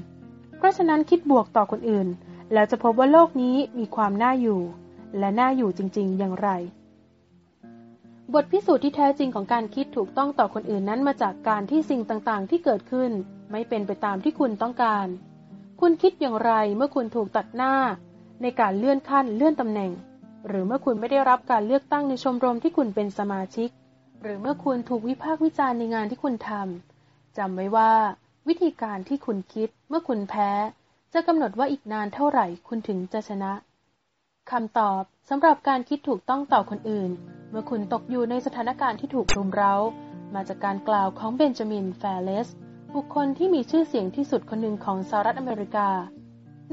เพราะฉะนั้นคิดบวกต่อคนอื่น แล้วจะพบว่าโลกนี้มีความน่าอยู่ และน่าอยู่จริง ๆ อย่างไร บทพิสูจน์ที่แท้จริงของการคิดถูกต้องต่อคนอื่นนั้นมาจากการที่สิ่งต่างๆ ที่เกิดขึ้น ไม่เป็นไปตามที่คุณต้องการ คุณคิดอย่างไรเมื่อคุณถูกตัดหน้า ในการเลื่อนขั้นเลื่อนตำแหน่ง หรือเมื่อคุณไม่ได้รับการเลือกตั้งในชมรมที่คุณเป็นสมาชิก หรือเมื่อคุณถูกวิพากษ์วิจารณ์ในงานที่คุณทำจำไว้ว่า วิธีการที่คุณคิดเมื่อคุณแพ้ จะกำหนดว่าอีกนานเท่าไหร่คุณถึงจะชนะคำตอบสำหรับการคิดถูกต้องต่อคนอื่น เมื่อคุณตกอยู่ในสถานการณ์ที่ถูกรุมเร้า มาจากการกล่าวของเบนจามินแฟร์เรส บุคคลที่มีชื่อเสียงที่สุดคนหนึ่งของสหรัฐอเมริกา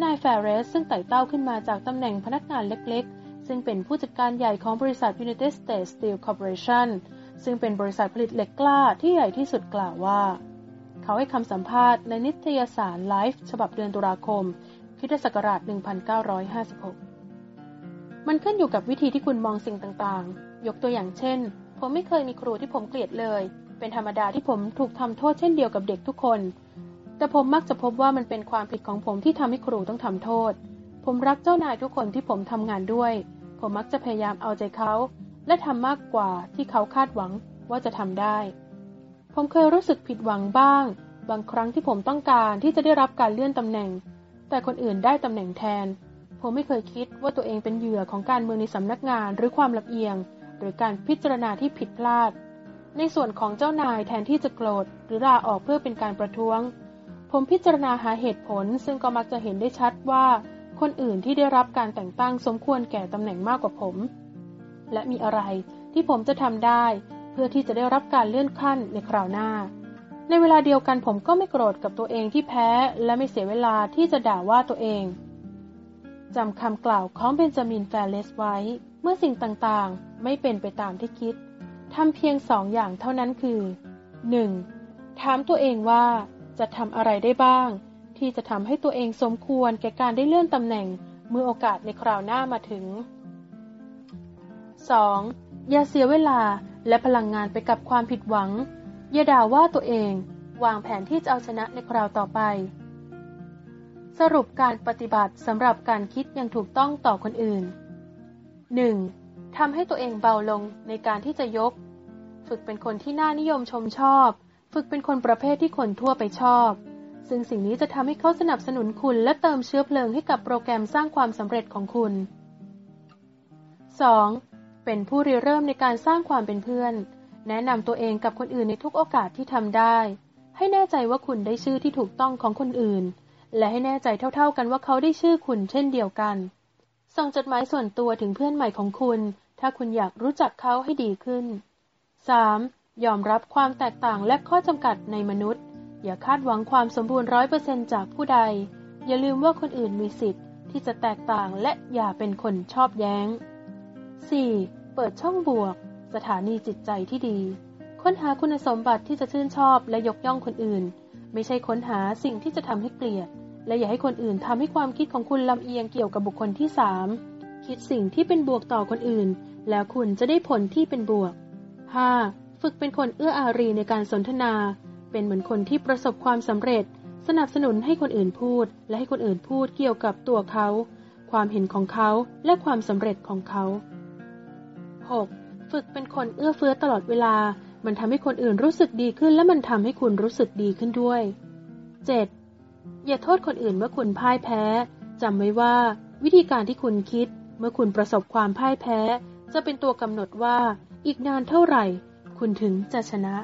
นายแฟร์เรสซึ่งไต่เต้าขึ้นมาจากตำแหน่งพนักงานเล็กๆ ซึ่งเป็นผู้จัดการใหญ่ของบริษัท United States Steel Corporation ซึ่งเป็นบริษัทผลิตเหล็กกล้าที่ใหญ่ที่สุดกล่าวว่า เขาให้คำสัมภาษณ์ในนิตยสาร Life ฉบับเดือนตุลาคมคริสตศักราช 1956 มันขึ้นอยู่กับวิธีที่คุณมองสิ่งต่างๆ ยกตัวอย่างเช่น ผมไม่เคยมีครูที่ผมเกลียดเลย เป็นธรรมดาที่ผมถูกทำโทษเช่นเดียวกับเด็กทุกคน แต่ผมมักจะพบว่ามันเป็นความผิดของผมที่ทำให้ครูต้องทำโทษ ผมรักเจ้านายทุกคนที่ผมทำงานด้วย ผมมักจะพยายามเอาใจเขา และทำมากกว่าที่เขาคาดหวังว่าจะทำได้ ผมเคยรู้สึกผิดหวังบ้าง บางครั้งที่ผมต้องการที่จะได้รับการเลื่อนตำแหน่ง แต่คนอื่นได้ตำแหน่งแทน ผมไม่เคยคิดว่าตัวเองเป็นเหยื่อของการเมืองในสำนักงานหรือความลำเอียง หรือการพิจารณาที่ผิดพลาด ในส่วนของเจ้านายแทนที่จะโกรธหรือลาออกเพื่อเป็นการประท้วง ผมพิจารณาหาเหตุผลซึ่งก็มักจะเห็นได้ชัดว่า คนอื่นที่ได้รับการแต่งตั้งสมควรแก่ตำแหน่งมากกว่าผม และมีอะไรที่ผมจะทำได้ เพื่อที่จะได้รับการเลื่อนขั้นในคราวหน้า ในเวลาเดียวกันผมก็ไม่โกรธกับตัวเองที่แพ้ และไม่เสียเวลาที่จะด่าว่าตัวเองจำคำกล่าวของเบนจามินแฟรเลสไว้ เมื่อสิ่งต่างๆ ไม่เป็นไปตามที่คิด ทำเพียงสองอย่างเท่านั้นคือ 1. ถามตัวเองว่าจะทำอะไรได้บ้าง ที่จะทำให้ตัวเองสมควรแก่การได้เลื่อนตำแหน่งเมื่อโอกาสในคราวหน้ามาถึง 2. อย่าเสียเวลาและพลังงานไปกับความผิดหวัง อย่าด่าว่าตัวเอง วางแผนที่จะเอาชนะในคราวต่อไป สรุปการปฏิบัติสำหรับการคิดอย่างถูกต้องต่อคนอื่น 1. ทำให้ตัวเองเบาลงในการที่จะยก ฝึกเป็นคนที่น่านิยมชมชอบ ฝึกเป็นคนประเภทที่คนทั่วไปชอบ ซึ่งสิ่งนี้จะทำให้เขาสนับสนุนคุณและเติมเชื้อเพลิงให้กับโปรแกรมสร้างความสำเร็จของคุณ 2. เป็นผู้ริเริ่มในการสร้างความเป็นเพื่อน แนะนำตัวเองกับคนอื่นในทุกโอกาสที่ทำได้ ให้แน่ใจว่าคุณได้ชื่อที่ถูกต้องของคนอื่น และให้แน่ใจเท่า ๆกันว่าเขาได้ชื่อคุณเช่นเดียวกัน ส่งจดหมายส่วนตัวถึงเพื่อนใหม่ของคุณ ถ้าคุณอยากรู้จักเขาให้ดีขึ้น 3. ยอมรับความแตกต่างและข้อจำกัดในมนุษย์ อย่าคาดหวังความสมบูรณ์ร้อยเปอร์เซนจากผู้ใด อย่าลืมว่าคนอื่นมีสิทธิ์ ที่จะแตกต่างและอย่าเป็นคนชอบแย้ง 4. เปิดช่องบวก สถานีจิตใจที่ดี ค้นหาคุณสมบัติที่จะชื่นชอบและยกย่องคนอื่น ไม่ใช่ค้นหาสิ่งที่จะทำให้เกลียด และอย่าให้คนอื่นทำให้ความคิดของคุณลำเอียงเกี่ยวกับบุคคลที่สามคิดสิ่งที่เป็นบวกต่อคนอื่น แล้วคุณจะได้ผลที่เป็นบวก 5. ฝึกเป็นคนเอื้ออารีในการสนทนา เป็นเหมือนคนที่ประสบความสำเร็จ สนับสนุนให้คนอื่นพูด และให้คนอื่นพูดเกี่ยวกับตัวเขา ความเห็นของเขาและความสำเร็จของเขา 6. ฝึกเป็นคนเอื้อเฟื้อตลอดเวลา มันทำให้คนอื่นรู้สึกดีขึ้น และมันทำให้คุณรู้สึกดีขึ้นด้วย 7. อย่าโทษคนอื่นเมื่อคุณพ่ายแพ้จำไว้ว่า วิธีการที่คุณคิด เมื่อคุณประสบความพ่ายแพ้ จะเป็นตัวกำหนดว่า อีกนานเท่าไหร่ คุณถึงจะชนะ